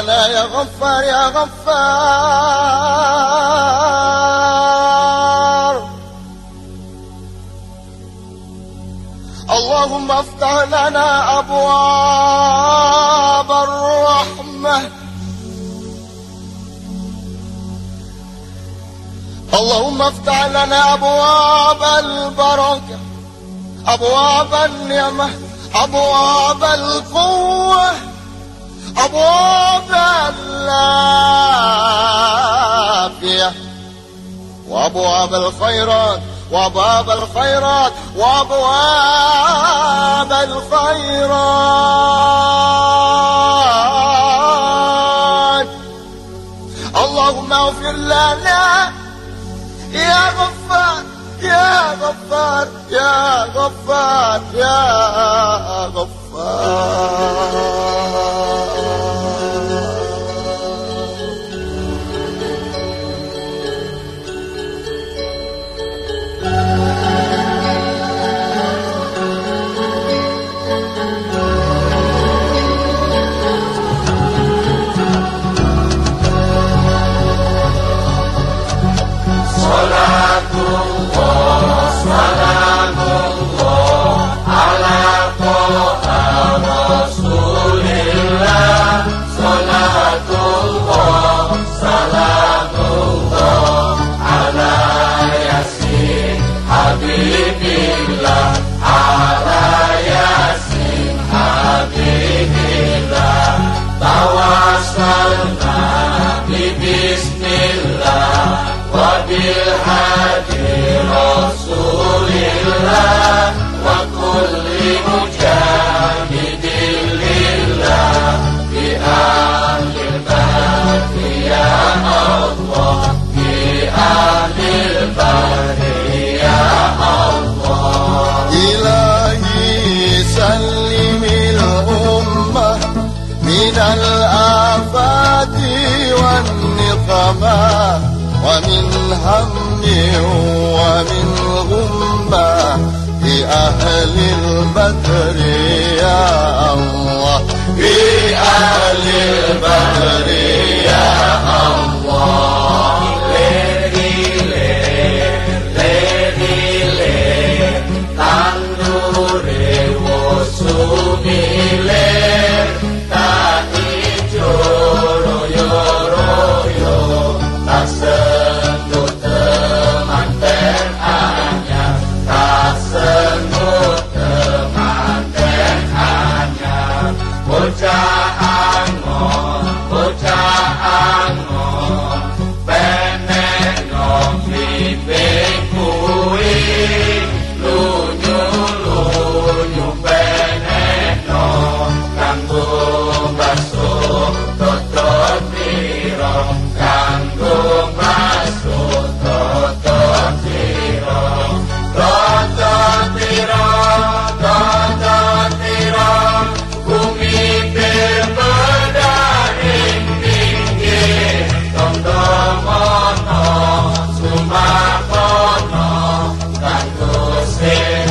لنا يا غفار يا غفار. اللهم افتح لنا أبواب الرحمة. اللهم افتح لنا أبواب البركة أبواب النعمة أبواب القوة. أبواب العافية. وأبواب الخيرات وأبواب الخيرات وأبواب الخيرات. اللهم اغفر لنا يا غفار يا غفار يا غفار يا غفار. ومن هم ومن غمة بأهل البدر يا الله. بأهل البدر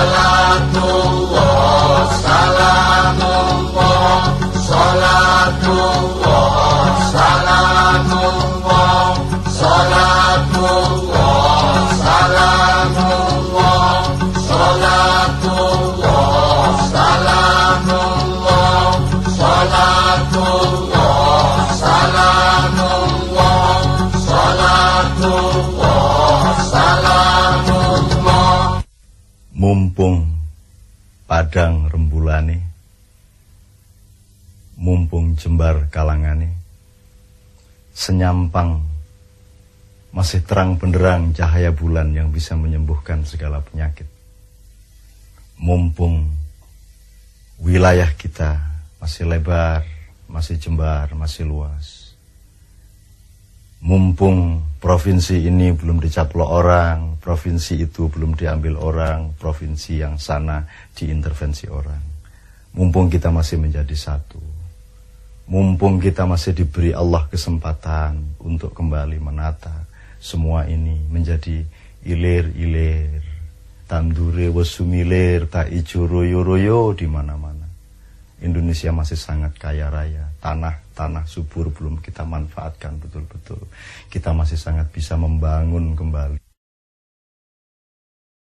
Hola. Mumpung padang rembulane mumpung jembar kalangane senyampang masih terang benderang cahaya bulan yang bisa menyembuhkan segala penyakit mumpung wilayah kita masih lebar masih jembar, masih luas. Mumpung provinsi ini belum dicaplok orang, provinsi itu belum diambil orang, provinsi yang sana diintervensi orang. Mumpung kita masih menjadi satu. Mumpung kita masih diberi Allah kesempatan untuk kembali menata semua ini menjadi ilir-ilir, tandure wesumilir, tak ijo royo-royo di mana-mana. Indonesia masih sangat kaya raya. Tanah-tanah subur belum kita manfaatkan betul-betul. Kita masih sangat bisa membangun kembali.